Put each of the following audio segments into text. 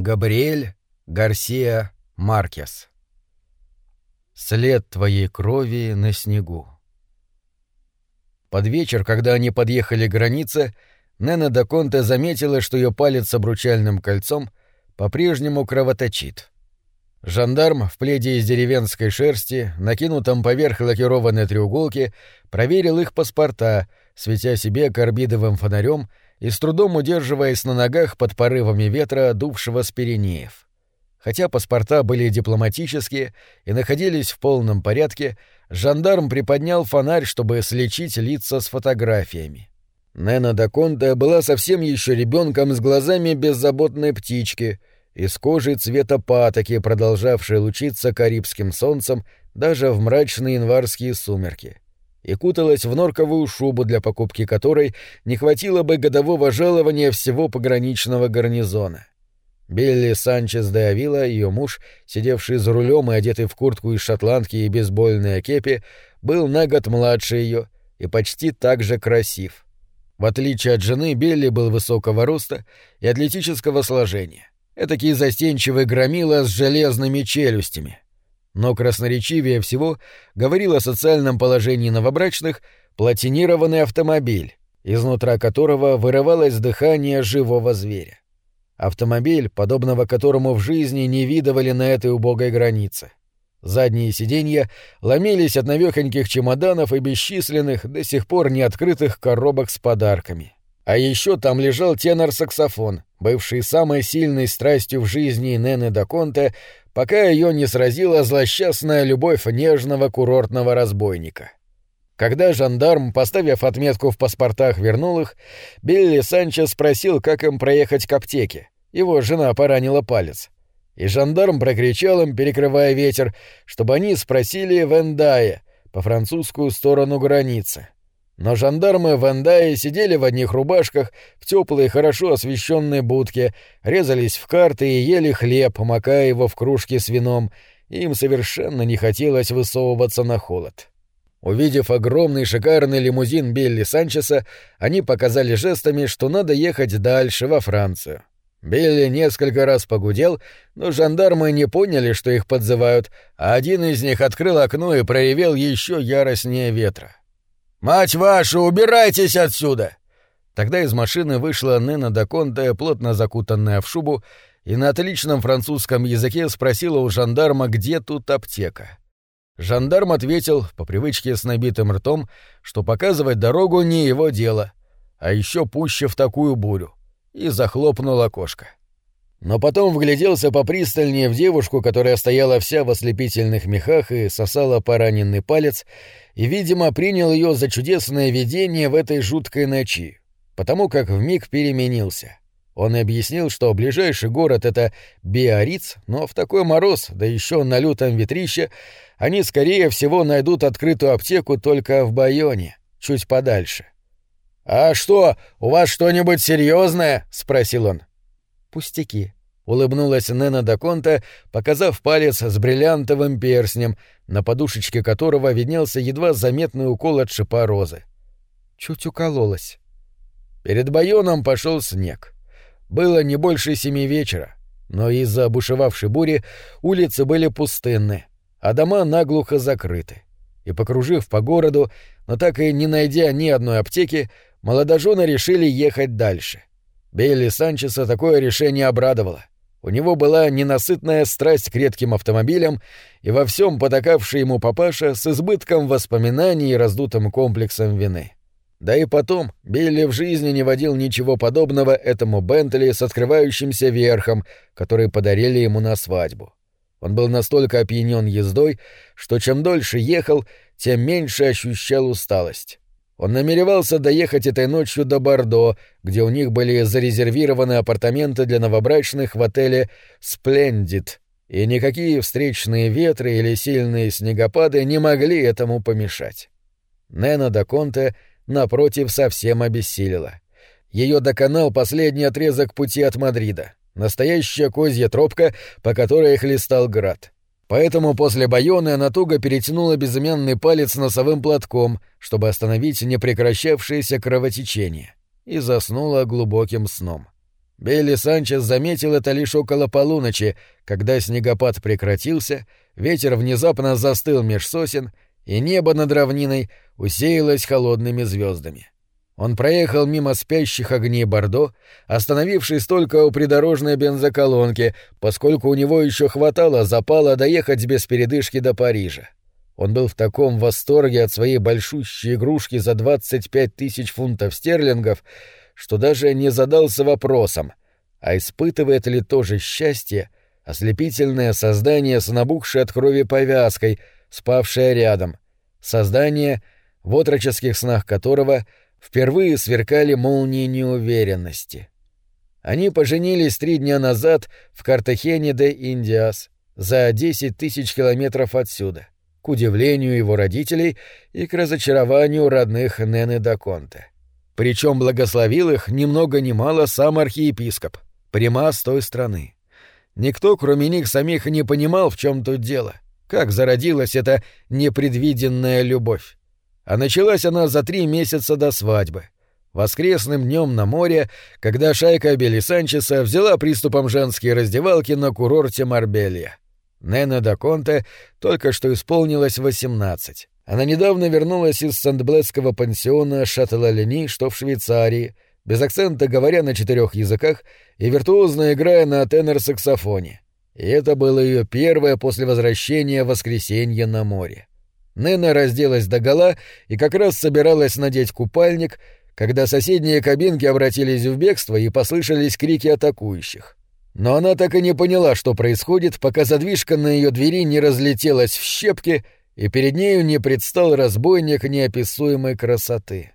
Габриэль Гарсия Маркес. След твоей крови на снегу. Под вечер, когда они подъехали к границе, Нена Даконте заметила, что ее палец с обручальным кольцом по-прежнему кровоточит. Жандарм в пледе из деревенской шерсти, накинутом поверх лакированной треуголки, проверил их паспорта, светя себе карбидовым фонарем и с трудом удерживаясь на ногах под порывами ветра, дувшего с Пиренеев. Хотя паспорта были дипломатические и находились в полном порядке, жандарм приподнял фонарь, чтобы слечить лица с фотографиями. Нена Даконте была совсем еще ребенком с глазами беззаботной птички и с кожей цвета патоки, продолжавшей лучиться карибским солнцем даже в мрачные январские сумерки и куталась в норковую шубу, для покупки которой не хватило бы годового жалования всего пограничного гарнизона. Билли Санчес де Авила, ее муж, сидевший за рулем и одетый в куртку из шотландки и бейсбольной кепи, был на год младше ее и почти так же красив. В отличие от жены, Билли был высокого роста и атлетического сложения. Этакий застенчивый громила с железными челюстями — но красноречивее всего говорил о социальном положении новобрачных платинированный автомобиль, изнутра которого вырывалось дыхание живого зверя. Автомобиль, подобного которому в жизни не видывали на этой убогой границе. Задние сиденья ломились от навехоньких чемоданов и бесчисленных, до сих пор не открытых коробок с подарками. А еще там лежал тенор-саксофон, бывший самой сильной страстью в жизни Нены Даконте, пока ее не сразила злосчастная любовь нежного курортного разбойника. Когда жандарм, поставив отметку в паспортах, вернул их, Билли Санчес спросил, как им проехать к аптеке. Его жена поранила палец. И жандарм прокричал им, перекрывая ветер, чтобы они спросили Вендая, по французскую сторону границы. Но жандармы в Андае сидели в одних рубашках, в теплой, хорошо освещенной будке, резались в карты и ели хлеб, макая его в кружки с вином, им совершенно не хотелось высовываться на холод. Увидев огромный шикарный лимузин Билли Санчеса, они показали жестами, что надо ехать дальше, во Францию. Билли несколько раз погудел, но жандармы не поняли, что их подзывают, а один из них открыл окно и проявил еще яростнее ветра. «Мать вашу, убирайтесь отсюда!» Тогда из машины вышла Нена Даконте, плотно закутанная в шубу, и на отличном французском языке спросила у жандарма, где тут аптека. Жандарм ответил, по привычке с набитым ртом, что показывать дорогу не его дело, а еще пуще в такую бурю, и захлопнул окошко. Но потом вгляделся попристальнее в девушку, которая стояла вся в ослепительных мехах и сосала пораненный палец, и, видимо, принял ее за чудесное видение в этой жуткой ночи, потому как вмиг переменился. Он объяснил, что ближайший город — это Биориц, но в такой мороз, да еще на лютом ветрище, они, скорее всего, найдут открытую аптеку только в Байоне, чуть подальше. «А что, у вас что-нибудь серьезное? спросил он. «Пустяки», — улыбнулась Нена Даконта, показав палец с бриллиантовым перстнем, на подушечке которого виднелся едва заметный укол от шипа розы. Чуть укололась. Перед Байоном пошел снег. Было не больше семи вечера, но из-за бушевавшей бури улицы были пустынны, а дома наглухо закрыты. И, покружив по городу, но так и не найдя ни одной аптеки, молодожены решили ехать дальше. Билли Санчеса такое решение обрадовало. У него была ненасытная страсть к редким автомобилям и во всем потакавший ему папаша с избытком воспоминаний и раздутым комплексом вины. Да и потом, Билли в жизни не водил ничего подобного этому Бентли с открывающимся верхом, который подарили ему на свадьбу. Он был настолько опьянен ездой, что чем дольше ехал, тем меньше ощущал усталость. Он намеревался доехать этой ночью до Бордо, где у них были зарезервированы апартаменты для новобрачных в отеле «Сплендид», и никакие встречные ветры или сильные снегопады не могли этому помешать. Нена да Конте, напротив, совсем обессилила. Ее доконал последний отрезок пути от Мадрида, настоящая козья тропка, по которой хлестал град. Поэтому после Байоны она туго перетянула безымянный палец носовым платком, чтобы остановить непрекращавшееся кровотечение, и заснула глубоким сном. Билли Санчес заметил это лишь около полуночи, когда снегопад прекратился, ветер внезапно застыл меж сосен, и небо над равниной усеялось холодными звездами. Он проехал мимо спящих огней Бордо, остановившись только у придорожной бензоколонки, поскольку у него еще хватало запала доехать без передышки до Парижа. Он был в таком восторге от своей большущей игрушки за 25 тысяч фунтов стерлингов, что даже не задался вопросом, а испытывает ли тоже счастье ослепительное создание с набухшей от крови повязкой, спавшее рядом, создание, в отроческих снах которого — впервые сверкали молнии неуверенности. Они поженились три дня назад в Картахене де Индиас, за десять тысяч километров отсюда, к удивлению его родителей и к разочарованию родных Нены Даконте. Причем благословил их ни много ни мало сам архиепископ, прима с той страны. Никто, кроме них самих, не понимал, в чем тут дело, как зародилась эта непредвиденная любовь. А началась она за три месяца до свадьбы. Воскресным днем на море, когда шайка Билли Санчеса взяла приступом женские раздевалки на курорте Марбелья. Нена Даконте только что исполнилось 18. Она недавно вернулась из Сандблетского пансиона Шаттелалени, что в Швейцарии, без акцента говоря на четырех языках и виртуозно играя на тенор-саксофоне. И это было ее первое после возвращения воскресенье на море. Нена разделась догола и как раз собиралась надеть купальник, когда соседние кабинки обратились в бегство и послышались крики атакующих. Но она так и не поняла, что происходит, пока задвижка на ее двери не разлетелась в щепки, и перед нею не предстал разбойник неописуемой красоты.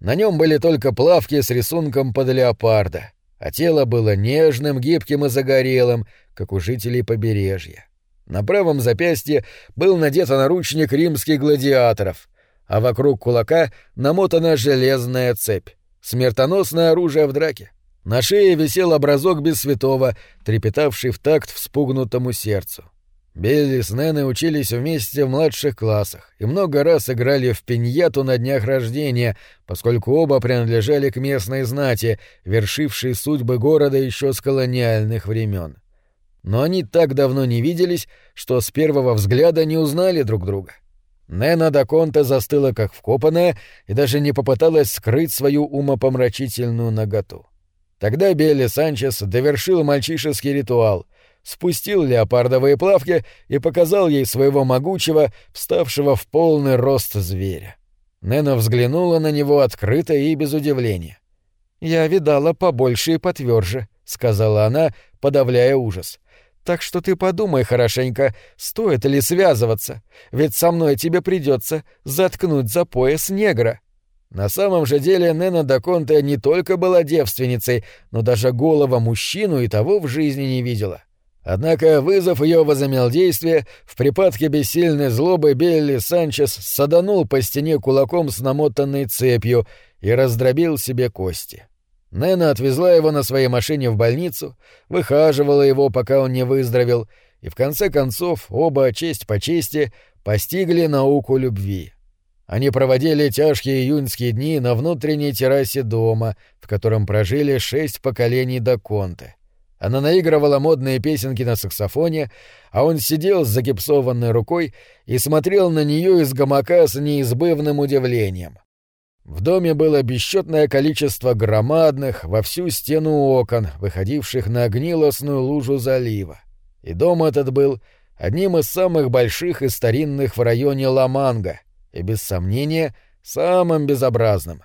На нем были только плавки с рисунком под леопарда, а тело было нежным, гибким и загорелым, как у жителей побережья. На правом запястье был надет наручник римских гладиаторов, а вокруг кулака намотана железная цепь. Смертоносное оружие в драке. На шее висел образок без святого, трепетавший в такт вспугнутому сердцу. Билли с Неной учились вместе в младших классах и много раз играли в пиньяту на днях рождения, поскольку оба принадлежали к местной знати, вершившей судьбы города еще с колониальных времен но они так давно не виделись, что с первого взгляда не узнали друг друга. Нена Даконте застыла как вкопанная и даже не попыталась скрыть свою умопомрачительную наготу. Тогда Белли Санчес довершил мальчишеский ритуал, спустил леопардовые плавки и показал ей своего могучего, вставшего в полный рост зверя. Нена взглянула на него открыто и без удивления. «Я видала побольше и потверже», — сказала она, подавляя ужас. Так что ты подумай хорошенько, стоит ли связываться, ведь со мной тебе придется заткнуть за пояс негра. На самом же деле Нена Даконте не только была девственницей, но даже голого мужчину и того в жизни не видела. Однако, вызов ее возымел действие, в припадке бессильной злобы Белли Санчес саданул по стене кулаком с намотанной цепью и раздробил себе кости. Нэна отвезла его на своей машине в больницу, выхаживала его, пока он не выздоровел, и в конце концов оба, честь по чести, постигли науку любви. Они проводили тяжкие июньские дни на внутренней террасе дома, в котором прожили шесть поколений до Конте. Она наигрывала модные песенки на саксофоне, а он сидел с загипсованной рукой и смотрел на нее из гамака с неизбывным удивлением. В доме было бесчетное количество громадных во всю стену окон, выходивших на гнилостную лужу залива. И дом этот был одним из самых больших и старинных в районе Ламанга, и, без сомнения, самым безобразным.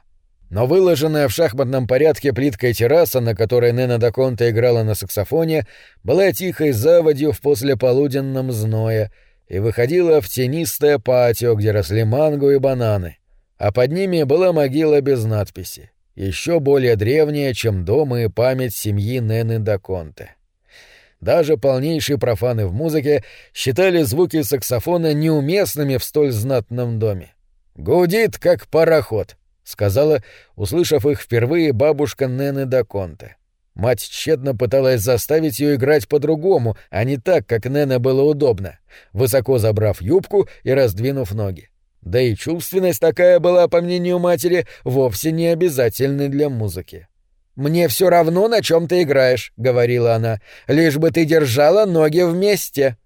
Но выложенная в шахматном порядке плиткой терраса, на которой Нена Даконта играла на саксофоне, была тихой заводью в послеполуденном зное и выходила в тенистое патио, где росли манго и бананы а под ними была могила без надписи, еще более древняя, чем дом и память семьи Нены Даконте. Даже полнейшие профаны в музыке считали звуки саксофона неуместными в столь знатном доме. «Гудит, как пароход», — сказала, услышав их впервые бабушка Нены Даконте. Мать тщетно пыталась заставить ее играть по-другому, а не так, как Нене было удобно, высоко забрав юбку и раздвинув ноги. Да и чувственность такая была, по мнению матери, вовсе не обязательной для музыки. «Мне все равно, на чем ты играешь», — говорила она, — «лишь бы ты держала ноги вместе».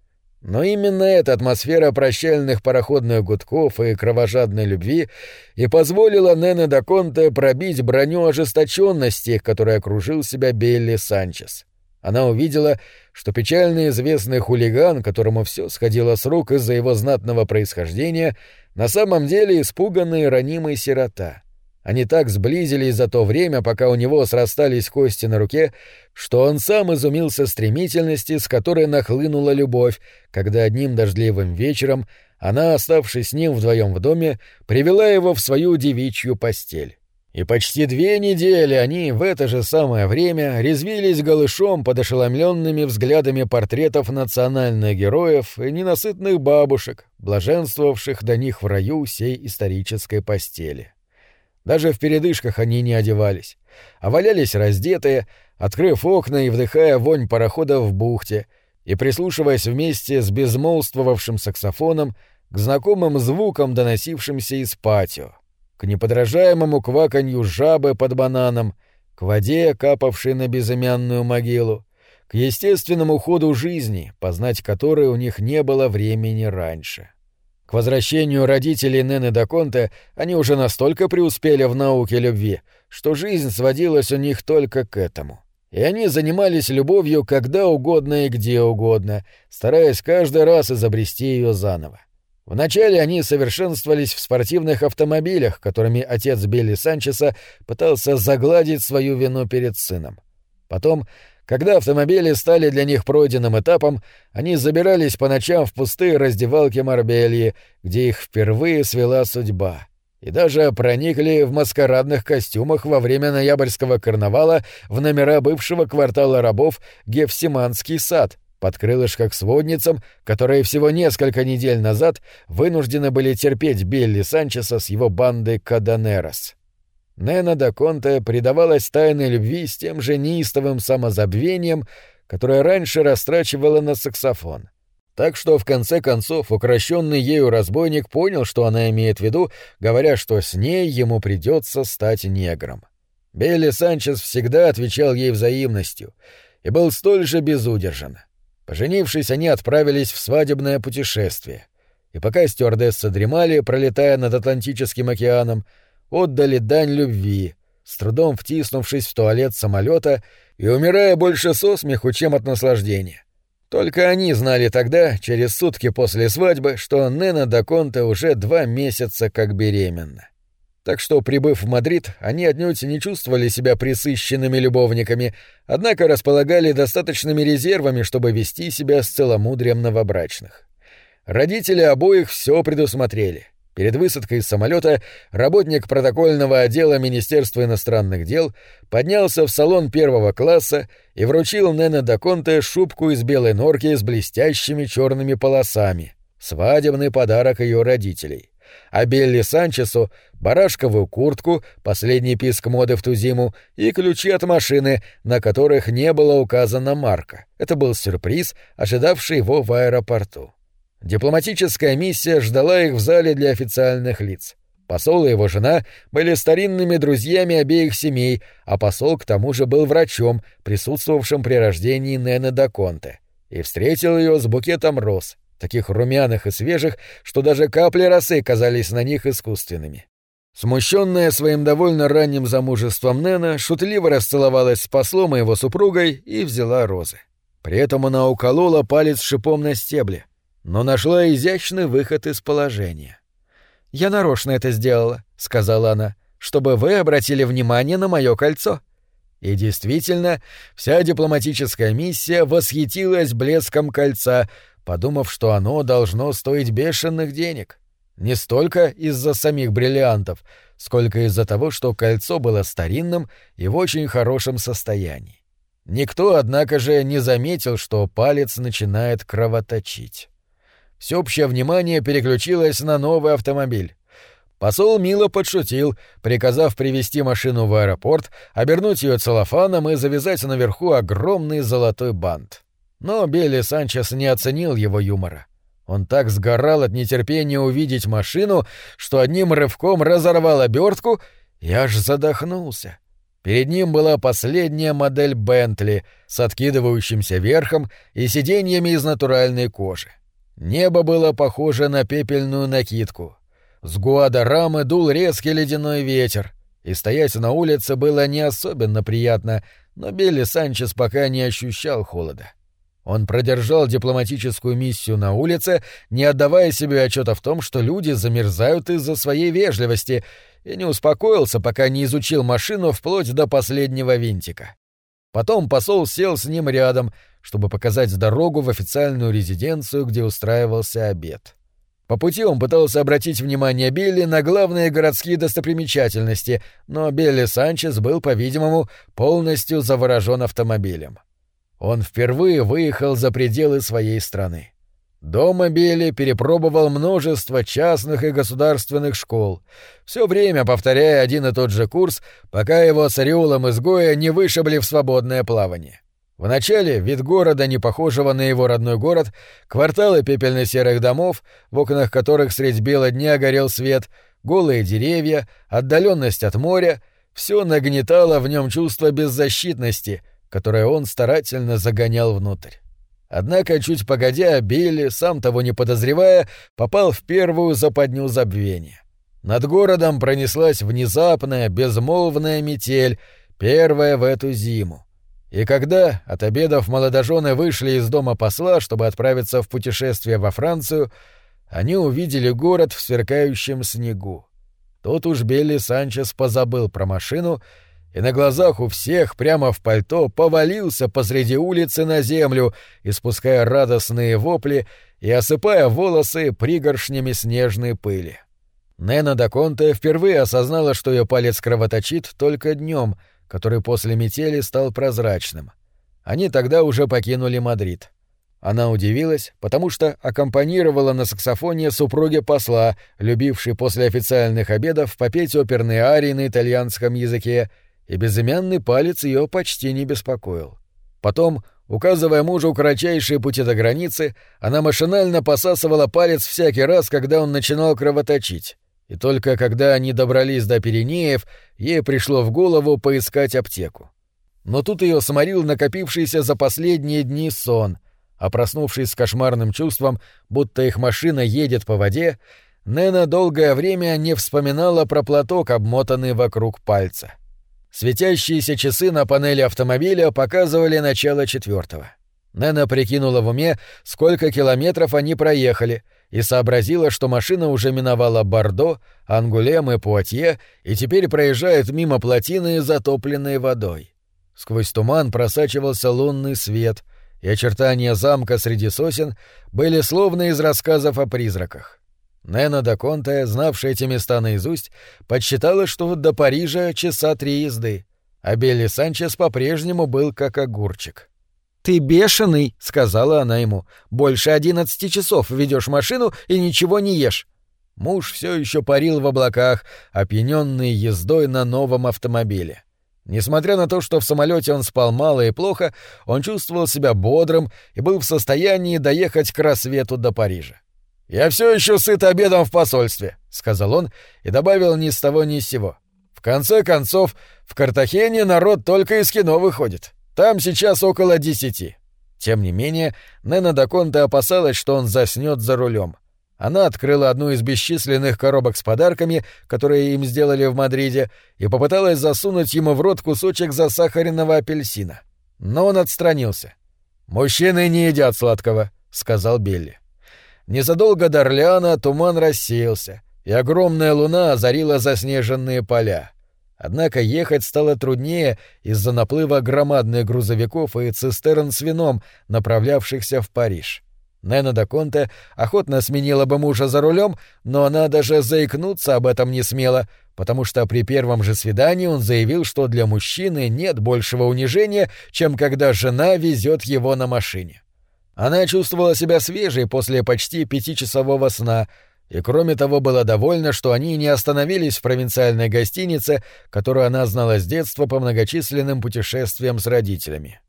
Но именно эта атмосфера прощальных пароходных гудков и кровожадной любви и позволила Нене Даконте пробить броню ожесточенности, которой окружил себя Белли Санчес. Она увидела, что печально известный хулиган, которому все сходило с рук из-за его знатного происхождения, на самом деле испуганный ранимый сирота. Они так сблизились за то время, пока у него срастались кости на руке, что он сам изумился стремительности, с которой нахлынула любовь, когда одним дождливым вечером она, оставшись с ним вдвоем в доме, привела его в свою девичью постель. И почти две недели они в это же самое время резвились голышом под ошеломленными взглядами портретов национальных героев и ненасытных бабушек, блаженствовавших до них в раю сей исторической постели. Даже в передышках они не одевались, а валялись раздетые, открыв окна и вдыхая вонь парохода в бухте, и прислушиваясь вместе с безмолвствовавшим саксофоном к знакомым звукам, доносившимся из патио, к неподражаемому кваканью жабы под бананом, к воде, капавшей на безымянную могилу, к естественному ходу жизни, познать которой у них не было времени раньше. К возвращению родителей Нены Даконте они уже настолько преуспели в науке любви, что жизнь сводилась у них только к этому. И они занимались любовью когда угодно и где угодно, стараясь каждый раз изобрести ее заново. Вначале они совершенствовались в спортивных автомобилях, которыми отец Билли Санчеса пытался загладить свою вину перед сыном. Потом когда автомобили стали для них пройденным этапом, они забирались по ночам в пустые раздевалки Марбельи, где их впервые свела судьба. И даже проникли в маскарадных костюмах во время ноябрьского карнавала в номера бывшего квартала рабов Гефсиманский сад, под крылышко к сводницам, которые всего несколько недель назад вынуждены были терпеть Билли Санчеса с его бандой Каданерос. Нена да Конте предавалась тайной любви с тем же неистовым самозабвением, которое раньше растрачивала на саксофон. Так что, в конце концов, укращенный ею разбойник понял, что она имеет в виду, говоря, что с ней ему придется стать негром. Белли Санчес всегда отвечал ей взаимностью и был столь же безудержан. Поженившись, они отправились в свадебное путешествие. И пока стюардессы дремали, пролетая над Атлантическим океаном, отдали дань любви, с трудом втиснувшись в туалет самолета и умирая больше со смеху, чем от наслаждения. Только они знали тогда, через сутки после свадьбы, что Нена Даконте уже два месяца как беременна. Так что, прибыв в Мадрид, они отнюдь не чувствовали себя присыщенными любовниками, однако располагали достаточными резервами, чтобы вести себя с целомудрием новобрачных. Родители обоих все предусмотрели — Перед высадкой из самолета работник протокольного отдела Министерства иностранных дел поднялся в салон первого класса и вручил Нене Даконте шубку из белой норки с блестящими черными полосами, свадебный подарок ее родителей. А Белли Санчесу — барашковую куртку, последний писк моды в ту зиму, и ключи от машины, на которых не было указана марка. Это был сюрприз, ожидавший его в аэропорту. Дипломатическая миссия ждала их в зале для официальных лиц. Посол и его жена были старинными друзьями обеих семей, а посол к тому же был врачом, присутствовавшим при рождении Нены Даконте, и встретил ее с букетом роз, таких румяных и свежих, что даже капли росы казались на них искусственными. Смущенная своим довольно ранним замужеством Нена шутливо расцеловалась с послом и его супругой и взяла розы. При этом она уколола палец шипом на стебле — но нашла изящный выход из положения. «Я нарочно это сделала», — сказала она, — «чтобы вы обратили внимание на мое кольцо». И действительно, вся дипломатическая миссия восхитилась блеском кольца, подумав, что оно должно стоить бешеных денег. Не столько из-за самих бриллиантов, сколько из-за того, что кольцо было старинным и в очень хорошем состоянии. Никто, однако же, не заметил, что палец начинает кровоточить всеобщее внимание переключилось на новый автомобиль. Посол мило подшутил, приказав привести машину в аэропорт, обернуть ее целлофаном и завязать наверху огромный золотой бант. Но Билли Санчес не оценил его юмора. Он так сгорал от нетерпения увидеть машину, что одним рывком разорвал обертку и аж задохнулся. Перед ним была последняя модель Бентли с откидывающимся верхом и сиденьями из натуральной кожи. Небо было похоже на пепельную накидку. С Гуадарамы дул резкий ледяной ветер, и стоять на улице было не особенно приятно, но Билли Санчес пока не ощущал холода. Он продержал дипломатическую миссию на улице, не отдавая себе отчета в том, что люди замерзают из-за своей вежливости, и не успокоился, пока не изучил машину вплоть до последнего винтика. Потом посол сел с ним рядом, чтобы показать дорогу в официальную резиденцию, где устраивался обед. По пути он пытался обратить внимание Билли на главные городские достопримечательности, но Билли Санчес был, по-видимому, полностью заворожен автомобилем. Он впервые выехал за пределы своей страны. Дома Билли перепробовал множество частных и государственных школ, все время повторяя один и тот же курс, пока его с ореолом изгоя не вышибли в свободное плавание. Вначале вид города, не похожего на его родной город, кварталы пепельно-серых домов, в окнах которых средь бела дня горел свет, голые деревья, отдаленность от моря — все нагнетало в нем чувство беззащитности, которое он старательно загонял внутрь. Однако, чуть погодя, Билли, сам того не подозревая, попал в первую западню забвения. Над городом пронеслась внезапная, безмолвная метель, первая в эту зиму. И когда, от обедов, молодожены вышли из дома посла, чтобы отправиться в путешествие во Францию, они увидели город в сверкающем снегу. Тут уж Билли Санчес позабыл про машину и на глазах у всех прямо в пальто повалился посреди улицы на землю, испуская радостные вопли и осыпая волосы пригоршнями снежной пыли. Нена Даконте впервые осознала, что ее палец кровоточит только днем, который после метели стал прозрачным. Они тогда уже покинули Мадрид. Она удивилась, потому что аккомпанировала на саксофоне супруге посла, любившей после официальных обедов попеть оперные арии на итальянском языке — и безымянный палец ее почти не беспокоил. Потом, указывая мужу кратчайшие пути до границы, она машинально посасывала палец всякий раз, когда он начинал кровоточить. И только когда они добрались до Пиренеев, ей пришло в голову поискать аптеку. Но тут ее сморил накопившийся за последние дни сон, а проснувшись с кошмарным чувством, будто их машина едет по воде, Нена долгое время не вспоминала про платок, обмотанный вокруг пальца. — Светящиеся часы на панели автомобиля показывали начало четвертого. Нэна прикинула в уме, сколько километров они проехали, и сообразила, что машина уже миновала Бордо, Ангулем и Пуатье и теперь проезжает мимо плотины, затопленной водой. Сквозь туман просачивался лунный свет, и очертания замка среди сосен были словно из рассказов о призраках. Нена Даконте, знавшая эти места наизусть, подсчитала, что до Парижа часа три езды, а Белли Санчес по-прежнему был как огурчик. «Ты бешеный», — сказала она ему. «Больше одиннадцати часов ведешь машину и ничего не ешь». Муж все еще парил в облаках, опьяненный ездой на новом автомобиле. Несмотря на то, что в самолете он спал мало и плохо, он чувствовал себя бодрым и был в состоянии доехать к рассвету до Парижа. «Я все еще сыт обедом в посольстве», — сказал он и добавил ни с того ни с сего. «В конце концов, в Картахене народ только из кино выходит. Там сейчас около десяти». Тем не менее, Нена Даконте опасалась, что он заснет за рулем. Она открыла одну из бесчисленных коробок с подарками, которые им сделали в Мадриде, и попыталась засунуть ему в рот кусочек засахаренного апельсина. Но он отстранился. «Мужчины не едят сладкого», — сказал Билли. Незадолго до Орлеана туман рассеялся, и огромная луна озарила заснеженные поля. Однако ехать стало труднее из-за наплыва громадных грузовиков и цистерн с вином, направлявшихся в Париж. Нена Даконте охотно сменила бы мужа за рулем, но она даже заикнуться об этом не смела, потому что при первом же свидании он заявил, что для мужчины нет большего унижения, чем когда жена везет его на машине. Она чувствовала себя свежей после почти пятичасового сна, и кроме того была довольна, что они не остановились в провинциальной гостинице, которую она знала с детства по многочисленным путешествиям с родителями.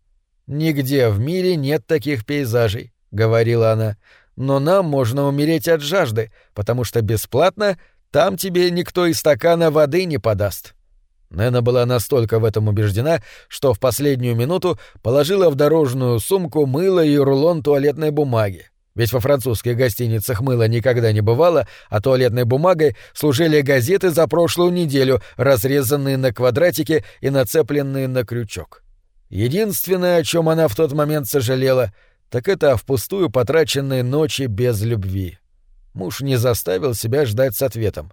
«Нигде в мире нет таких пейзажей», — говорила она, — «но нам можно умереть от жажды, потому что бесплатно там тебе никто и стакана воды не подаст». Нэна была настолько в этом убеждена, что в последнюю минуту положила в дорожную сумку мыло и рулон туалетной бумаги. Ведь во французских гостиницах мыла никогда не бывало, а туалетной бумагой служили газеты за прошлую неделю, разрезанные на квадратики и нацепленные на крючок. Единственное, о чем она в тот момент сожалела, так это о впустую потраченной ночи без любви. Муж не заставил себя ждать с ответом.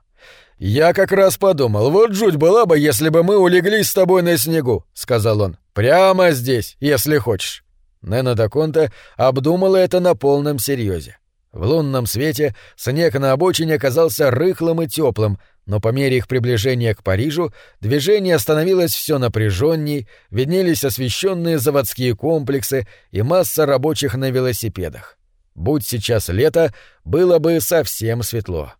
«Я как раз подумал, вот жуть была бы, если бы мы улеглись с тобой на снегу», — сказал он. «Прямо здесь, если хочешь». Нена Даконта обдумала это на полном серьезе. В лунном свете снег на обочине оказался рыхлым и теплым, но по мере их приближения к Парижу движение становилось все напряженней, виднелись освещенные заводские комплексы и масса рабочих на велосипедах. Будь сейчас лето, было бы совсем светло.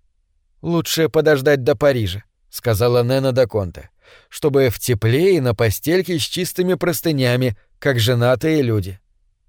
«Лучше подождать до Парижа», — сказала Нена Даконте, «чтобы в тепле и на постельке с чистыми простынями, как женатые люди».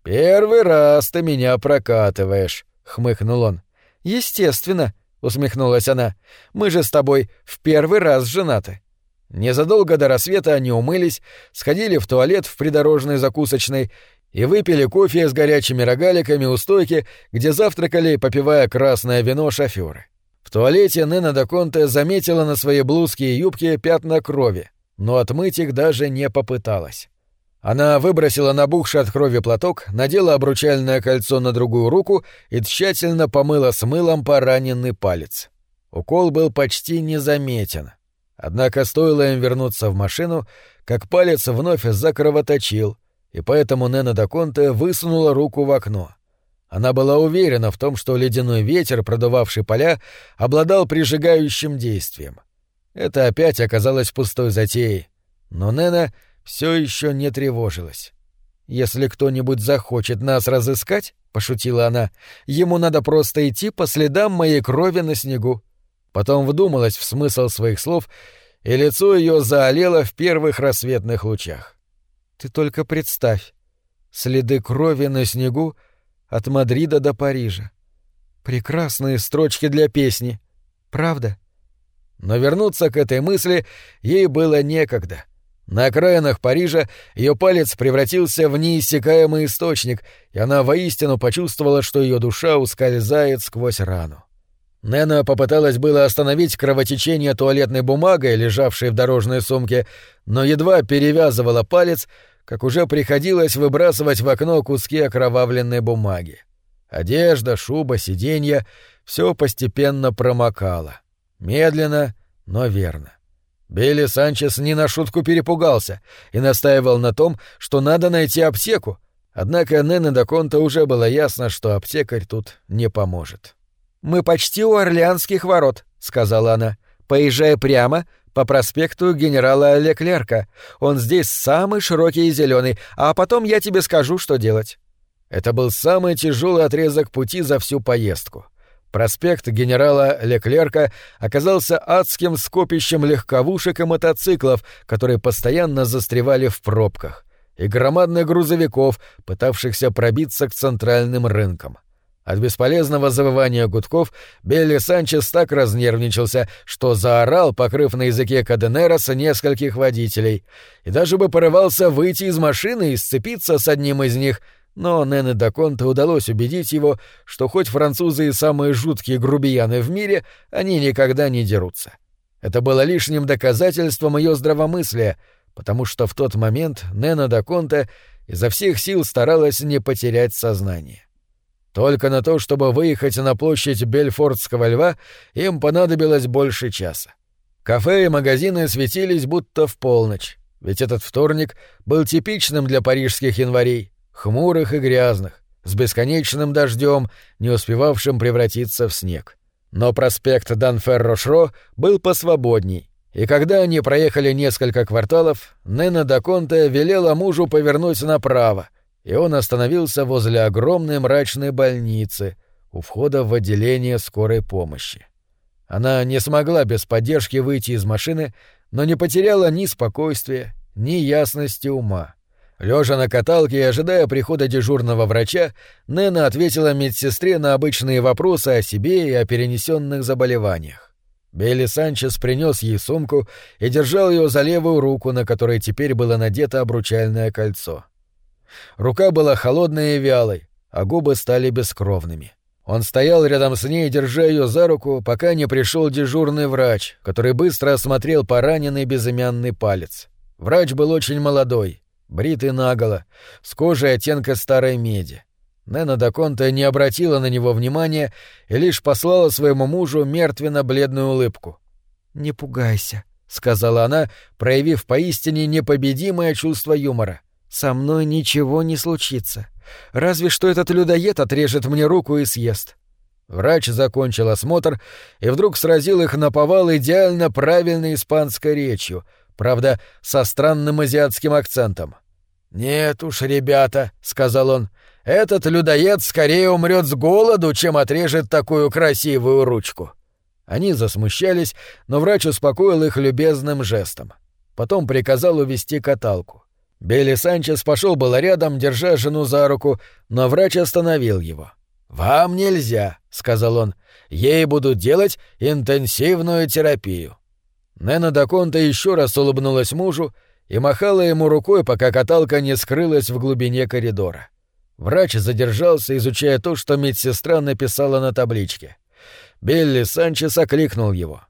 «Первый раз ты меня прокатываешь», — хмыкнул он. «Естественно», — усмехнулась она. «Мы же с тобой в первый раз женаты». Незадолго до рассвета они умылись, сходили в туалет в придорожной закусочной и выпили кофе с горячими рогаликами у стойки, где завтракали, попивая красное вино шофёры. В туалете Нена Даконте заметила на своей блузке и юбке пятна крови, но отмыть их даже не попыталась. Она выбросила набухший от крови платок, надела обручальное кольцо на другую руку и тщательно помыла с мылом пораненный палец. Укол был почти незаметен. Однако стоило им вернуться в машину, как палец вновь закровоточил, и поэтому Нена Даконте высунула руку в окно. Она была уверена в том, что ледяной ветер, продувавший поля, обладал прижигающим действием. Это опять оказалось пустой затеей. Но Нена все еще не тревожилась. «Если кто-нибудь захочет нас разыскать, — пошутила она, — ему надо просто идти по следам моей крови на снегу». Потом вдумалась в смысл своих слов, и лицо ее заолело в первых рассветных лучах. «Ты только представь. Следы крови на снегу от Мадрида до Парижа. Прекрасные строчки для песни. Правда?» Но вернуться к этой мысли ей было некогда — на окраинах Парижа ее палец превратился в неиссякаемый источник, и она воистину почувствовала, что ее душа ускользает сквозь рану. Нена попыталась было остановить кровотечение туалетной бумагой, лежавшей в дорожной сумке, но едва перевязывала палец, как уже приходилось выбрасывать в окно куски окровавленной бумаги. Одежда, шуба, сиденья — все постепенно промокало. Медленно, но верно. Билли Санчес не на шутку перепугался и настаивал на том, что надо найти аптеку, однако Нэн Даконта уже было ясно, что аптекарь тут не поможет. «Мы почти у Орлеанских ворот», — сказала она. «Поезжай прямо по проспекту генерала Леклерка. Он здесь самый широкий и зеленый, а потом я тебе скажу, что делать». Это был самый тяжелый отрезок пути за всю поездку. Проспект генерала Леклерка оказался адским скопищем легковушек и мотоциклов, которые постоянно застревали в пробках, и громадных грузовиков, пытавшихся пробиться к центральным рынкам. От бесполезного завывания гудков Белли Санчес так разнервничался, что заорал, покрыв на языке Каденероса нескольких водителей, и даже бы порывался выйти из машины и сцепиться с одним из них — но Нене Даконте удалось убедить его, что хоть французы и самые жуткие грубияны в мире, они никогда не дерутся. Это было лишним доказательством ее здравомыслия, потому что в тот момент Нена Даконте изо всех сил старалась не потерять сознание. Только на то, чтобы выехать на площадь Бельфордского льва, им понадобилось больше часа. Кафе и магазины светились будто в полночь, ведь этот вторник был типичным для парижских январей хмурых и грязных, с бесконечным дождем, не успевавшим превратиться в снег. Но проспект Данферрошро был посвободней, и когда они проехали несколько кварталов, Нена Даконте велела мужу повернуть направо, и он остановился возле огромной мрачной больницы у входа в отделение скорой помощи. Она не смогла без поддержки выйти из машины, но не потеряла ни спокойствия, ни ясности ума. Лежа на каталке и ожидая прихода дежурного врача, Нэна ответила медсестре на обычные вопросы о себе и о перенесенных заболеваниях. Белли Санчес принес ей сумку и держал ее за левую руку, на которой теперь было надето обручальное кольцо. Рука была холодной и вялой, а губы стали бескровными. Он стоял рядом с ней, держа ее за руку, пока не пришел дежурный врач, который быстро осмотрел пораненный безымянный палец. Врач был очень молодой, бритый наголо, с кожей оттенка старой меди. Нена Даконта не обратила на него внимания и лишь послала своему мужу мертвенно-бледную улыбку. «Не пугайся», — сказала она, проявив поистине непобедимое чувство юмора. «Со мной ничего не случится. Разве что этот людоед отрежет мне руку и съест». Врач закончил осмотр и вдруг сразил их на повал идеально правильной испанской речью, правда, со странным азиатским акцентом. «Нет уж, ребята», — сказал он, — «этот людоед скорее умрет с голоду, чем отрежет такую красивую ручку». Они засмущались, но врач успокоил их любезным жестом. Потом приказал увести каталку. Белли Санчес пошел было рядом, держа жену за руку, но врач остановил его. «Вам нельзя», — сказал он. «Ей будут делать интенсивную терапию». Нена Даконта еще раз улыбнулась мужу и махала ему рукой, пока каталка не скрылась в глубине коридора. Врач задержался, изучая то, что медсестра написала на табличке. Белли Санчес окликнул его.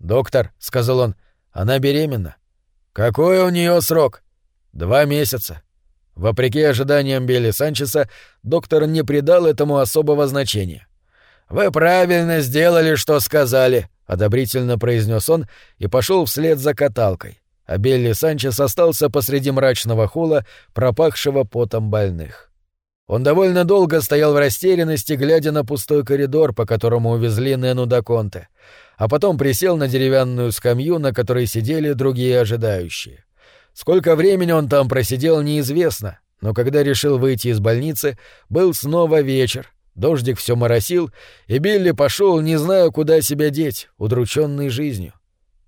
«Доктор», — сказал он, — «она беременна». «Какой у нее срок?» «Два месяца». Вопреки ожиданиям Белли Санчеса, доктор не придал этому особого значения. «Вы правильно сделали, что сказали», — одобрительно произнес он и пошел вслед за каталкой а Белли Санчес остался посреди мрачного холла, пропахшего потом больных. Он довольно долго стоял в растерянности, глядя на пустой коридор, по которому увезли Нену до Конте, а потом присел на деревянную скамью, на которой сидели другие ожидающие. Сколько времени он там просидел, неизвестно, но когда решил выйти из больницы, был снова вечер, дождик все моросил, и Билли пошел, не зная, куда себя деть, удрученный жизнью.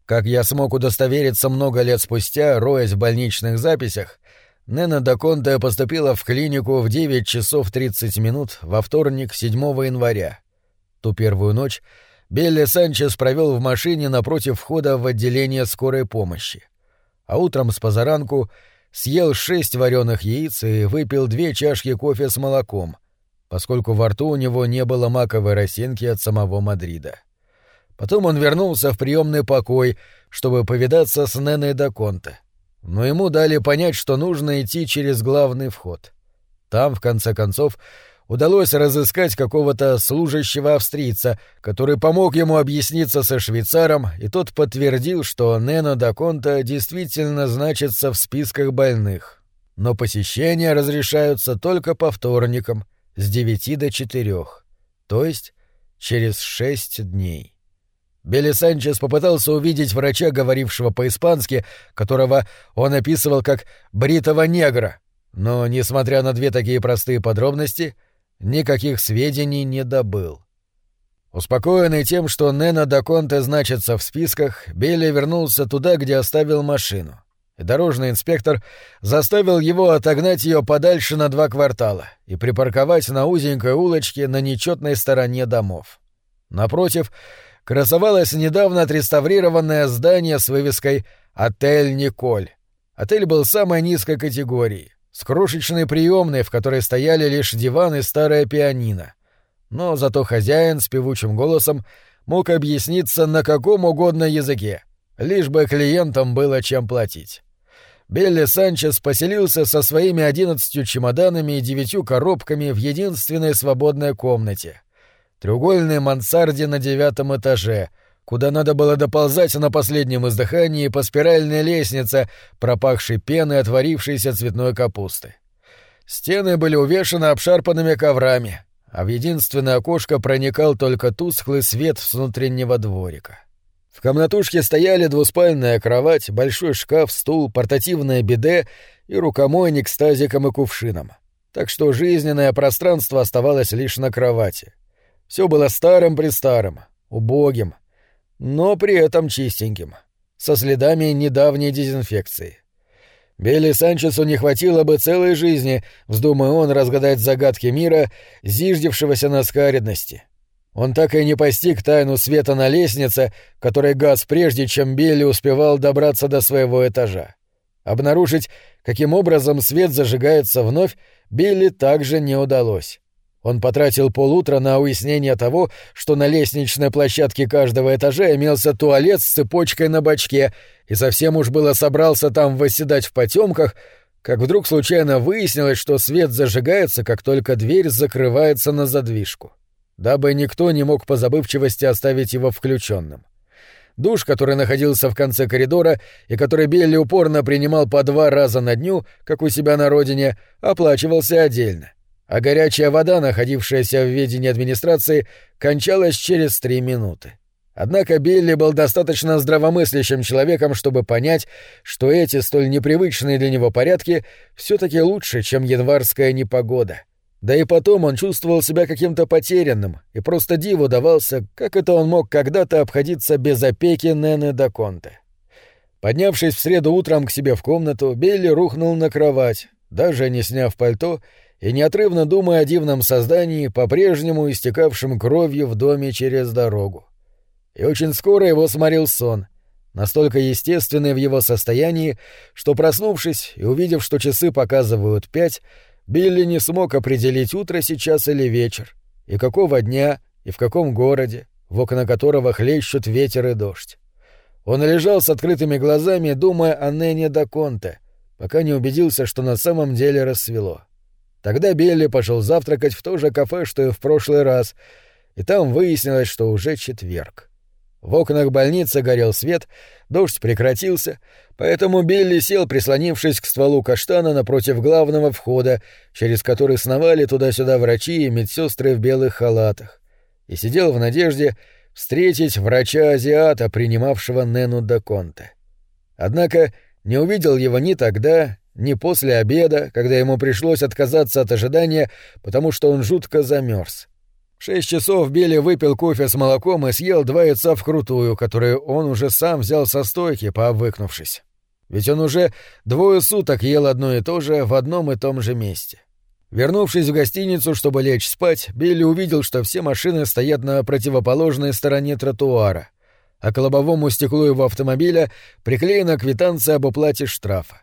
Как я смог удостовериться много лет спустя, роясь в больничных записях, Нена Даконте поступила в клинику в 9 часов 30 минут во вторник, 7 января. Ту первую ночь Белли Санчес провел в машине напротив входа в отделение скорой помощи. А утром с позаранку съел шесть вареных яиц и выпил две чашки кофе с молоком, поскольку во рту у него не было маковой росинки от самого Мадрида. Потом он вернулся в приемный покой, чтобы повидаться с Неной Даконте. Но ему дали понять, что нужно идти через главный вход. Там, в конце концов, удалось разыскать какого-то служащего австрийца, который помог ему объясниться со швейцаром, и тот подтвердил, что Нена Даконта действительно значится в списках больных. Но посещения разрешаются только по вторникам с девяти до четырех, то есть через шесть дней. Билли Санчес попытался увидеть врача, говорившего по-испански, которого он описывал как «бритого негра», но, несмотря на две такие простые подробности, никаких сведений не добыл. Успокоенный тем, что Нена Даконте значится в списках, Билли вернулся туда, где оставил машину. Дорожный инспектор заставил его отогнать ее подальше на два квартала и припарковать на узенькой улочке на нечетной стороне домов. Напротив, красовалось недавно отреставрированное здание с вывеской «Отель Николь». Отель был самой низкой категории, с крошечной приемной, в которой стояли лишь диван и старая пианино. Но зато хозяин с певучим голосом мог объясниться на каком угодно языке, лишь бы клиентам было чем платить. Белли Санчес поселился со своими одиннадцатью чемоданами и девятью коробками в единственной свободной комнате — треугольной мансарде на девятом этаже, куда надо было доползать на последнем издыхании по спиральной лестнице, пропахшей пеной отварившейся цветной капусты. Стены были увешаны обшарпанными коврами, а в единственное окошко проникал только тусклый свет с внутреннего дворика. В комнатушке стояли двуспальная кровать, большой шкаф, стул, портативное биде и рукомойник с тазиком и кувшином. Так что жизненное пространство оставалось лишь на кровати. Все было старым-престарым, убогим, но при этом чистеньким, со следами недавней дезинфекции. Билли Санчесу не хватило бы целой жизни, вздумая он разгадать загадки мира, зиждевшегося на скаредности. Он так и не постиг тайну света на лестнице, который газ прежде, чем Билли успевал добраться до своего этажа. Обнаружить, каким образом свет зажигается вновь, Билли также не удалось. Он потратил полутра на уяснение того, что на лестничной площадке каждого этажа имелся туалет с цепочкой на бачке, и совсем уж было собрался там восседать в потемках, как вдруг случайно выяснилось, что свет зажигается, как только дверь закрывается на задвижку, дабы никто не мог по забывчивости оставить его включенным. Душ, который находился в конце коридора и который Билли упорно принимал по два раза на дню, как у себя на родине, оплачивался отдельно — а горячая вода, находившаяся в ведении администрации, кончалась через три минуты. Однако Билли был достаточно здравомыслящим человеком, чтобы понять, что эти столь непривычные для него порядки все-таки лучше, чем январская непогода. Да и потом он чувствовал себя каким-то потерянным и просто диву давался, как это он мог когда-то обходиться без опеки Нены Даконте. Поднявшись в среду утром к себе в комнату, Билли рухнул на кровать, даже не сняв пальто, и неотрывно думая о дивном создании, по-прежнему истекавшем кровью в доме через дорогу. И очень скоро его сморил сон, настолько естественный в его состоянии, что, проснувшись и увидев, что часы показывают пять, Билли не смог определить утро сейчас или вечер, и какого дня, и в каком городе, в окна которого хлещут ветер и дождь. Он лежал с открытыми глазами, думая о Нене Даконте, пока не убедился, что на самом деле рассвело. Тогда Билли пошел завтракать в то же кафе, что и в прошлый раз, и там выяснилось, что уже четверг. В окнах больницы горел свет, дождь прекратился, поэтому Билли сел, прислонившись к стволу каштана напротив главного входа, через который сновали туда-сюда врачи и медсестры в белых халатах, и сидел в надежде встретить врача-азиата, принимавшего Нену Даконте. Однако не увидел его ни тогда, ни после обеда, когда ему пришлось отказаться от ожидания, потому что он жутко замерз. Шесть часов Билли выпил кофе с молоком и съел два яйца вкрутую, которые он уже сам взял со стойки, пообвыкнувшись. Ведь он уже двое суток ел одно и то же в одном и том же месте. Вернувшись в гостиницу, чтобы лечь спать, Билли увидел, что все машины стоят на противоположной стороне тротуара, а к лобовому стеклу его автомобиля приклеена квитанция об уплате штрафа.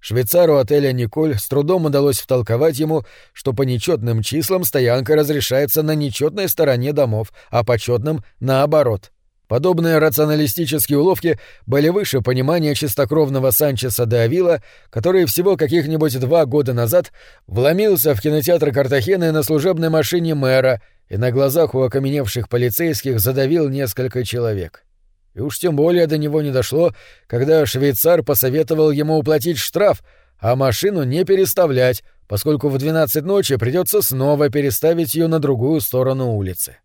Швейцару отеля «Николь» с трудом удалось втолковать ему, что по нечетным числам стоянка разрешается на нечетной стороне домов, а по четным — наоборот. Подобные рационалистические уловки были выше понимания чистокровного Санчеса де Авила, который всего каких-нибудь два года назад вломился в кинотеатр Картахены на служебной машине мэра и на глазах у окаменевших полицейских задавил несколько человек. И уж тем более до него не дошло, когда швейцар посоветовал ему уплатить штраф, а машину не переставлять, поскольку в 12 ночи придется снова переставить ее на другую сторону улицы.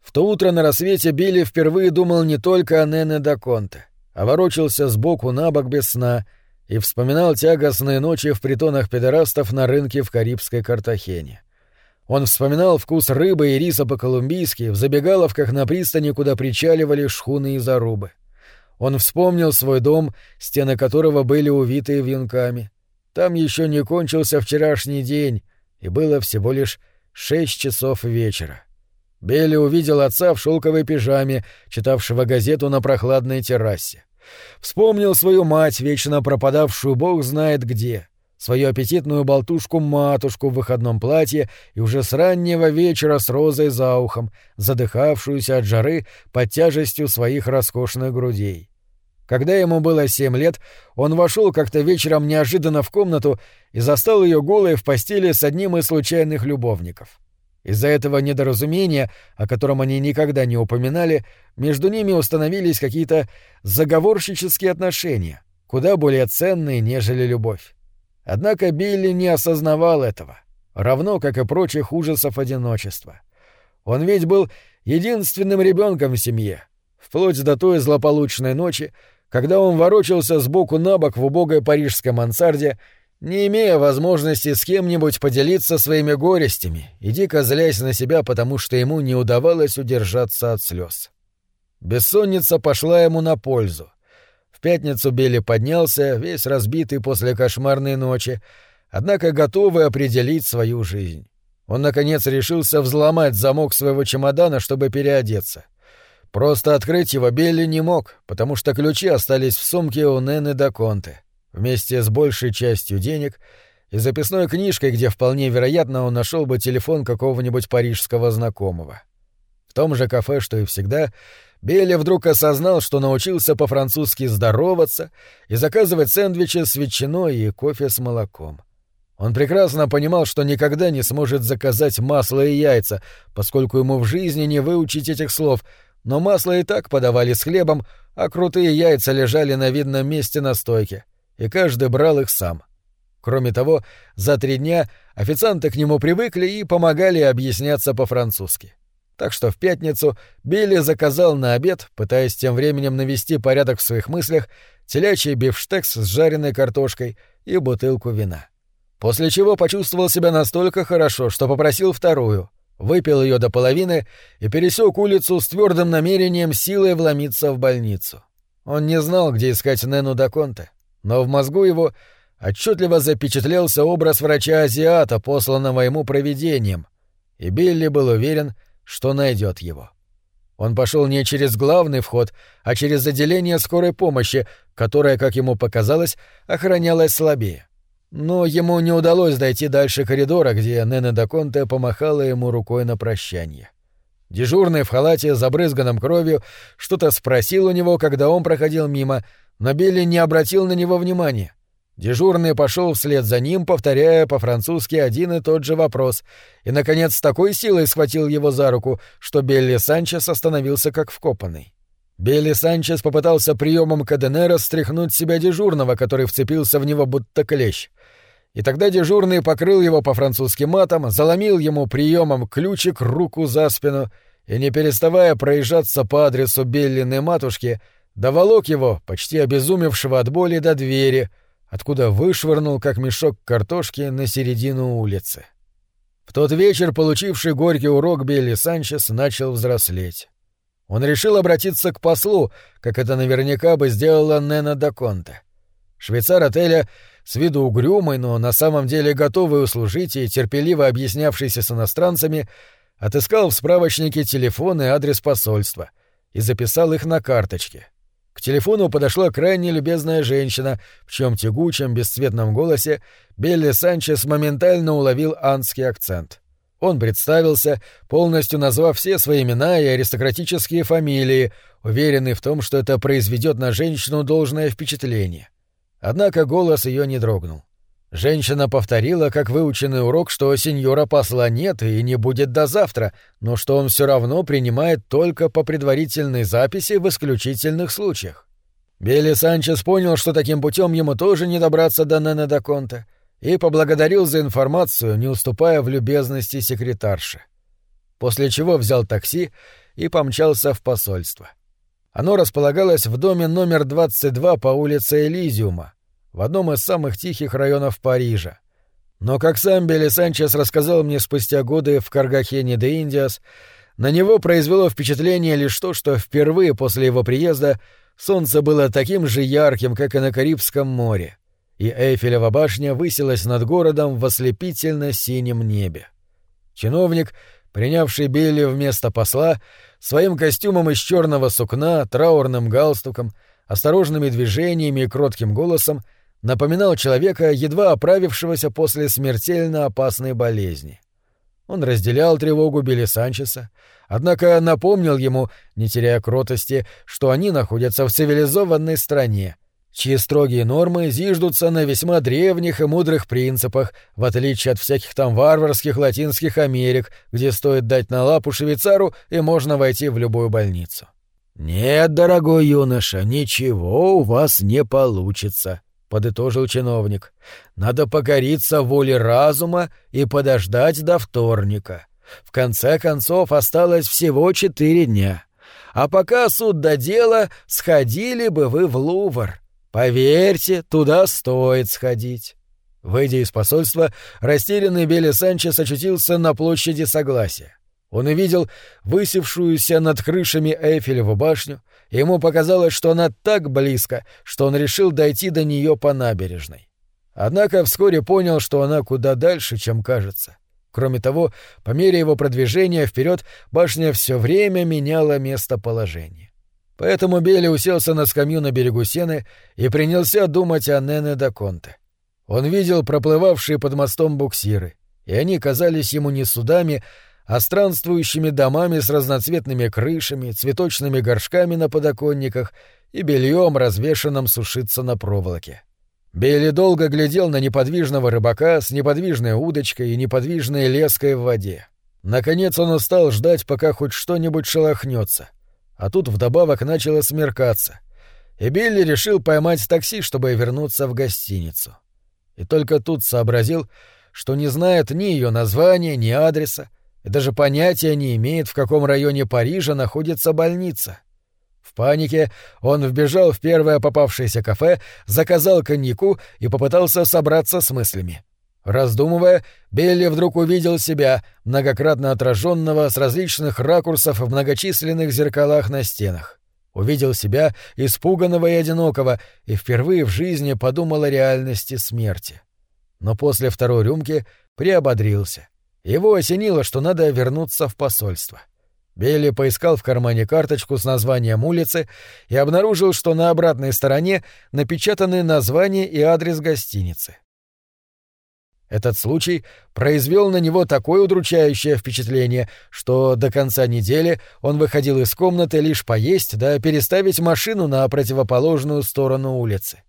В то утро на рассвете Билли впервые думал не только о Нене Даконте, а ворочался сбоку на бок без сна и вспоминал тягостные ночи в притонах педерастов на рынке в Карибской Картахене. Он вспоминал вкус рыбы и риса по-колумбийски в забегаловках на пристани, куда причаливали шхуны и зарубы. Он вспомнил свой дом, стены которого были увиты венками. Там еще не кончился вчерашний день, и было всего лишь шесть часов вечера. Белли увидел отца в шелковой пижаме, читавшего газету на прохладной террасе. Вспомнил свою мать, вечно пропадавшую бог знает где — свою аппетитную болтушку-матушку в выходном платье и уже с раннего вечера с розой за ухом, задыхавшуюся от жары под тяжестью своих роскошных грудей. Когда ему было семь лет, он вошел как-то вечером неожиданно в комнату и застал ее голой в постели с одним из случайных любовников. Из-за этого недоразумения, о котором они никогда не упоминали, между ними установились какие-то заговорщические отношения, куда более ценные, нежели любовь. Однако Билли не осознавал этого, равно как и прочих ужасов одиночества. Он ведь был единственным ребенком в семье, вплоть до той злополучной ночи, когда он ворочался сбоку на бок в убогой парижской мансарде, не имея возможности с кем-нибудь поделиться своими горестями и дико злясь на себя, потому что ему не удавалось удержаться от слез. Бессонница пошла ему на пользу пятницу Билли поднялся, весь разбитый после кошмарной ночи, однако готовый определить свою жизнь. Он, наконец, решился взломать замок своего чемодана, чтобы переодеться. Просто открыть его Билли не мог, потому что ключи остались в сумке у Нены Даконте, вместе с большей частью денег и записной книжкой, где вполне вероятно он нашел бы телефон какого-нибудь парижского знакомого. В том же кафе, что и всегда, Билли вдруг осознал, что научился по-французски здороваться и заказывать сэндвичи с ветчиной и кофе с молоком. Он прекрасно понимал, что никогда не сможет заказать масло и яйца, поскольку ему в жизни не выучить этих слов, но масло и так подавали с хлебом, а крутые яйца лежали на видном месте на стойке, и каждый брал их сам. Кроме того, за три дня официанты к нему привыкли и помогали объясняться по-французски. Так что в пятницу Билли заказал на обед, пытаясь тем временем навести порядок в своих мыслях, телячий бифштекс с жареной картошкой и бутылку вина. После чего почувствовал себя настолько хорошо, что попросил вторую, выпил ее до половины и пересек улицу с твердым намерением силой вломиться в больницу. Он не знал, где искать Нену Даконте, но в мозгу его отчетливо запечатлелся образ врача-азиата, посланного ему провидением, и Билли был уверен, что найдет его. Он пошел не через главный вход, а через отделение скорой помощи, которое, как ему показалось, охранялось слабее. Но ему не удалось дойти дальше коридора, где Нена Даконте помахала ему рукой на прощание. Дежурный в халате, забрызганном кровью, что-то спросил у него, когда он проходил мимо, но Билли не обратил на него внимания. Дежурный пошел вслед за ним, повторяя по-французски один и тот же вопрос, и, наконец, с такой силой схватил его за руку, что Белли Санчес остановился как вкопанный. Белли Санчес попытался приемом Каденера стряхнуть себя дежурного, который вцепился в него будто клещ. И тогда дежурный покрыл его по-французски матом, заломил ему приемом ключик руку за спину и, не переставая проезжаться по адресу Беллиной матушки, доволок его, почти обезумевшего от боли, до двери — откуда вышвырнул, как мешок картошки, на середину улицы. В тот вечер, получивший горький урок, Билли Санчес начал взрослеть. Он решил обратиться к послу, как это наверняка бы сделала Нена Даконте. Швейцар отеля, с виду угрюмый, но на самом деле готовый услужить и терпеливо объяснявшийся с иностранцами, отыскал в справочнике телефон и адрес посольства и записал их на карточке — к телефону подошла крайне любезная женщина, в чем тягучем, бесцветном голосе Белли Санчес моментально уловил анский акцент. Он представился, полностью назвав все свои имена и аристократические фамилии, уверенный в том, что это произведет на женщину должное впечатление. Однако голос ее не дрогнул. Женщина повторила, как выученный урок, что сеньора посла нет и не будет до завтра, но что он все равно принимает только по предварительной записи в исключительных случаях. Билли Санчес понял, что таким путем ему тоже не добраться до Нена Даконта, и поблагодарил за информацию, не уступая в любезности секретарши. После чего взял такси и помчался в посольство. Оно располагалось в доме номер 22 по улице Элизиума, в одном из самых тихих районов Парижа. Но, как сам Билли Санчес рассказал мне спустя годы в Каргахене де Индиас, на него произвело впечатление лишь то, что впервые после его приезда солнце было таким же ярким, как и на Карибском море, и Эйфелева башня высилась над городом в ослепительно-синем небе. Чиновник, принявший Билли вместо посла, своим костюмом из черного сукна, траурным галстуком, осторожными движениями и кротким голосом напоминал человека, едва оправившегося после смертельно опасной болезни. Он разделял тревогу Билли Санчеса, однако напомнил ему, не теряя кротости, что они находятся в цивилизованной стране, чьи строгие нормы зиждутся на весьма древних и мудрых принципах, в отличие от всяких там варварских латинских Америк, где стоит дать на лапу швейцару и можно войти в любую больницу. «Нет, дорогой юноша, ничего у вас не получится», подытожил чиновник. Надо покориться воле разума и подождать до вторника. В конце концов осталось всего четыре дня. А пока суд до дела, сходили бы вы в Лувр. Поверьте, туда стоит сходить. Выйдя из посольства, растерянный Белли Санчес очутился на площади Согласия. Он увидел высевшуюся над крышами Эйфелеву башню, ему показалось, что она так близко, что он решил дойти до нее по набережной. Однако вскоре понял, что она куда дальше, чем кажется. Кроме того, по мере его продвижения вперед башня все время меняла местоположение. Поэтому Билли уселся на скамью на берегу Сены и принялся думать о Нене да Конте. Он видел проплывавшие под мостом буксиры, и они казались ему не судами, а странствующими домами с разноцветными крышами, цветочными горшками на подоконниках и бельем, развешанным сушиться на проволоке. Билли долго глядел на неподвижного рыбака с неподвижной удочкой и неподвижной леской в воде. Наконец он устал ждать, пока хоть что-нибудь шелохнется. А тут вдобавок начало смеркаться. И Билли решил поймать такси, чтобы вернуться в гостиницу. И только тут сообразил, что не знает ни ее названия, ни адреса, и даже понятия не имеет, в каком районе Парижа находится больница. В панике он вбежал в первое попавшееся кафе, заказал коньяку и попытался собраться с мыслями. Раздумывая, Белли вдруг увидел себя, многократно отраженного с различных ракурсов в многочисленных зеркалах на стенах. Увидел себя, испуганного и одинокого, и впервые в жизни подумал о реальности смерти. Но после второй рюмки приободрился. Его осенило, что надо вернуться в посольство. Билли поискал в кармане карточку с названием улицы и обнаружил, что на обратной стороне напечатаны название и адрес гостиницы. Этот случай произвел на него такое удручающее впечатление, что до конца недели он выходил из комнаты лишь поесть да переставить машину на противоположную сторону улицы.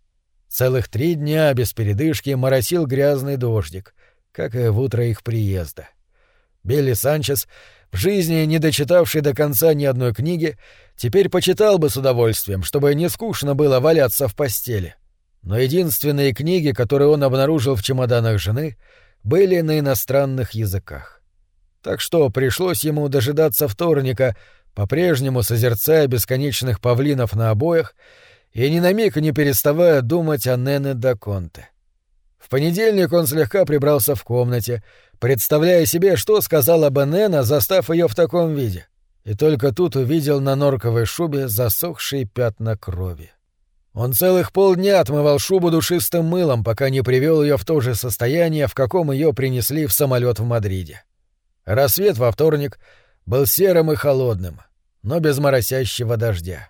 Целых три дня без передышки моросил грязный дождик — как и в утро их приезда. Билли Санчес, в жизни не дочитавший до конца ни одной книги, теперь почитал бы с удовольствием, чтобы не скучно было валяться в постели. Но единственные книги, которые он обнаружил в чемоданах жены, были на иностранных языках. Так что пришлось ему дожидаться вторника, по-прежнему созерцая бесконечных павлинов на обоях и ни на миг не переставая думать о Нене да Конте. В понедельник он слегка прибрался в комнате, представляя себе, что сказала бы Нена, застав ее в таком виде. И только тут увидел на норковой шубе засохшие пятна крови. Он целых полдня отмывал шубу душистым мылом, пока не привел ее в то же состояние, в каком ее принесли в самолет в Мадриде. Рассвет во вторник был серым и холодным, но без моросящего дождя.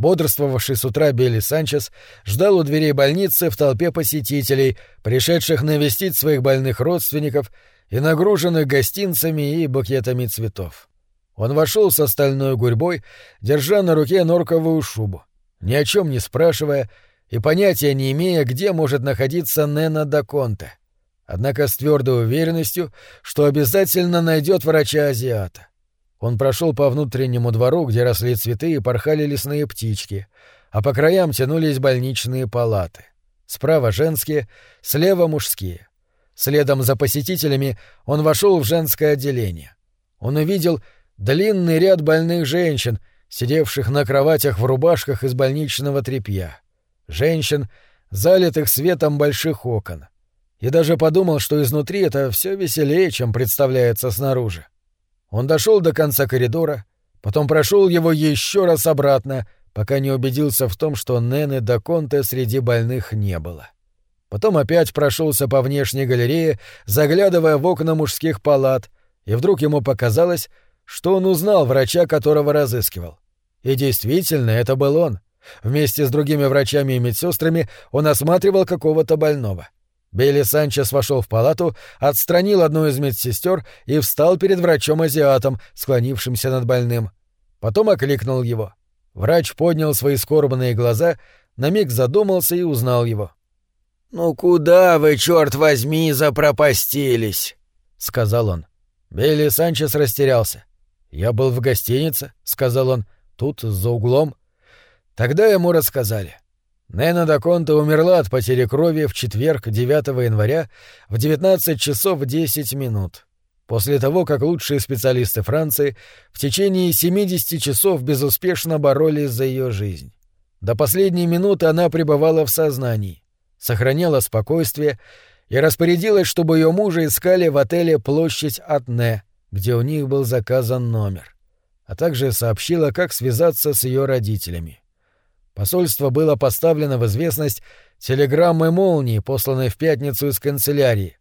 Бодрствовавший с утра Билли Санчес ждал у дверей больницы в толпе посетителей, пришедших навестить своих больных родственников и нагруженных гостинцами и букетами цветов. Он вошел с остальной гурьбой, держа на руке норковую шубу, ни о чем не спрашивая и понятия не имея, где может находиться Нена Даконте, однако с твердой уверенностью, что обязательно найдет врача-азиата. Он прошел по внутреннему двору, где росли цветы и порхали лесные птички, а по краям тянулись больничные палаты. Справа женские, слева мужские. Следом за посетителями он вошел в женское отделение. Он увидел длинный ряд больных женщин, сидевших на кроватях в рубашках из больничного тряпья. Женщин, залитых светом больших окон. И даже подумал, что изнутри это все веселее, чем представляется снаружи. Он дошел до конца коридора, потом прошел его еще раз обратно, пока не убедился в том, что Нены до Конте среди больных не было. Потом опять прошелся по внешней галерее, заглядывая в окна мужских палат, и вдруг ему показалось, что он узнал врача, которого разыскивал. И действительно, это был он. Вместе с другими врачами и медсестрами он осматривал какого-то больного. — Билли Санчес вошел в палату, отстранил одну из медсестер и встал перед врачом-азиатом, склонившимся над больным. Потом окликнул его. Врач поднял свои скорбные глаза, на миг задумался и узнал его. «Ну куда вы, черт возьми, запропастились?» — сказал он. Билли Санчес растерялся. «Я был в гостинице», — сказал он, — «тут, за углом». Тогда ему рассказали. Нэна Даконта умерла от потери крови в четверг 9 января в 19 часов 10 минут. После того, как лучшие специалисты Франции в течение 70 часов безуспешно боролись за ее жизнь. До последней минуты она пребывала в сознании, сохраняла спокойствие и распорядилась, чтобы ее мужа искали в отеле «Площадь Атне», где у них был заказан номер, а также сообщила, как связаться с ее родителями. Посольство было поставлено в известность телеграммой молнии, посланной в пятницу из канцелярии.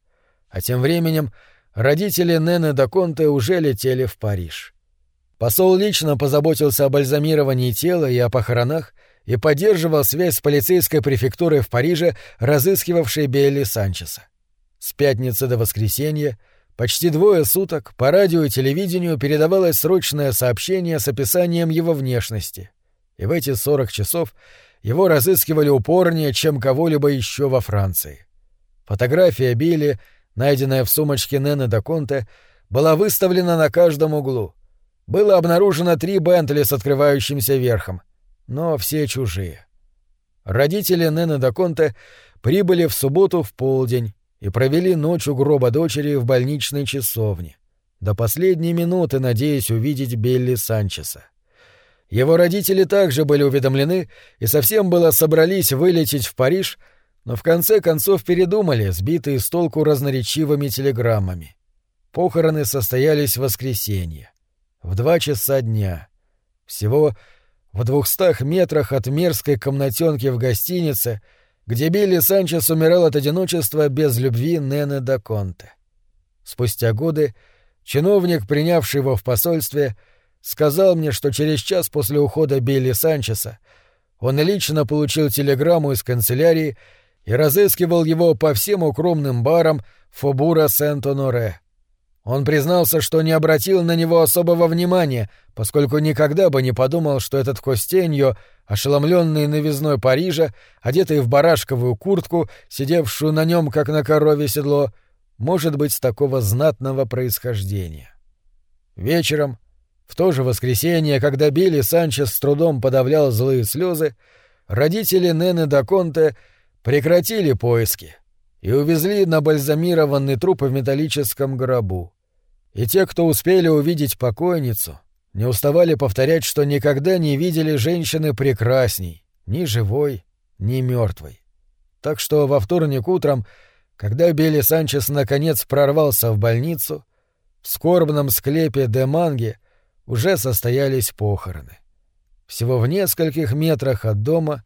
А тем временем родители Нены Даконте уже летели в Париж. Посол лично позаботился о бальзамировании тела и о похоронах и поддерживал связь с полицейской префектурой в Париже, разыскивавшей Белли Санчеса. С пятницы до воскресенья почти двое суток по радио и телевидению передавалось срочное сообщение с описанием его внешности, и в эти 40 часов его разыскивали упорнее, чем кого-либо еще во Франции. Фотография Билли, найденная в сумочке Нены Даконте, была выставлена на каждом углу. Было обнаружено три Бентли с открывающимся верхом, но все чужие. Родители Нены Даконте прибыли в субботу в полдень и провели ночь у гроба дочери в больничной часовне, до последней минуты надеясь увидеть Белли Санчеса. Его родители также были уведомлены и совсем было собрались вылететь в Париж, но в конце концов передумали, сбитые с толку разноречивыми телеграммами. Похороны состоялись в воскресенье, в два часа дня. Всего в двухстах метрах от мерзкой комнатенки в гостинице, где Билли Санчес умирал от одиночества без любви Нены Даконте. Спустя годы чиновник, принявший его в посольстве, сказал мне, что через час после ухода Билли Санчеса он лично получил телеграмму из канцелярии и разыскивал его по всем укромным барам Фобура Сент-Оноре. Он признался, что не обратил на него особого внимания, поскольку никогда бы не подумал, что этот Костеньо, ошеломленный новизной Парижа, одетый в барашковую куртку, сидевшую на нем как на корове седло, может быть такого знатного происхождения. Вечером, в то же воскресенье, когда Билли Санчес с трудом подавлял злые слезы, родители Нены Даконте прекратили поиски и увезли на бальзамированный труп в металлическом гробу. И те, кто успели увидеть покойницу, не уставали повторять, что никогда не видели женщины прекрасней, ни живой, ни мертвой. Так что во вторник утром, когда Билли Санчес наконец прорвался в больницу, в скорбном склепе де Манги уже состоялись похороны. Всего в нескольких метрах от дома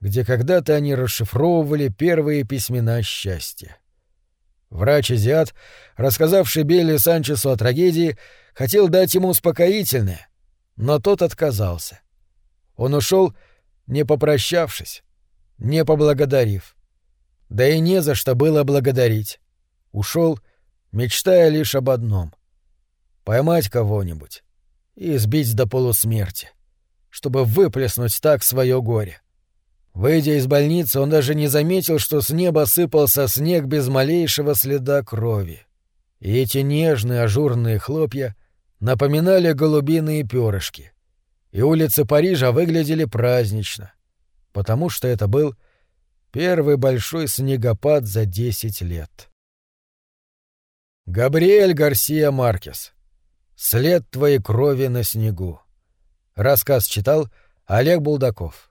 где когда-то они расшифровывали первые письмена счастья. Врач-азиат, рассказавший Белли Санчесу о трагедии, хотел дать ему успокоительное, но тот отказался. Он ушел, не попрощавшись, не поблагодарив. Да и не за что было благодарить. Ушел, мечтая лишь об одном — поймать кого-нибудь и избить до полусмерти, чтобы выплеснуть так свое горе. Выйдя из больницы, он даже не заметил, что с неба сыпался снег без малейшего следа крови. И эти нежные ажурные хлопья напоминали голубиные перышки. И улицы Парижа выглядели празднично, потому что это был первый большой снегопад за десять лет. Габриэль Гарсия Маркес. «След твоей крови на снегу». Рассказ читал Олег Булдаков.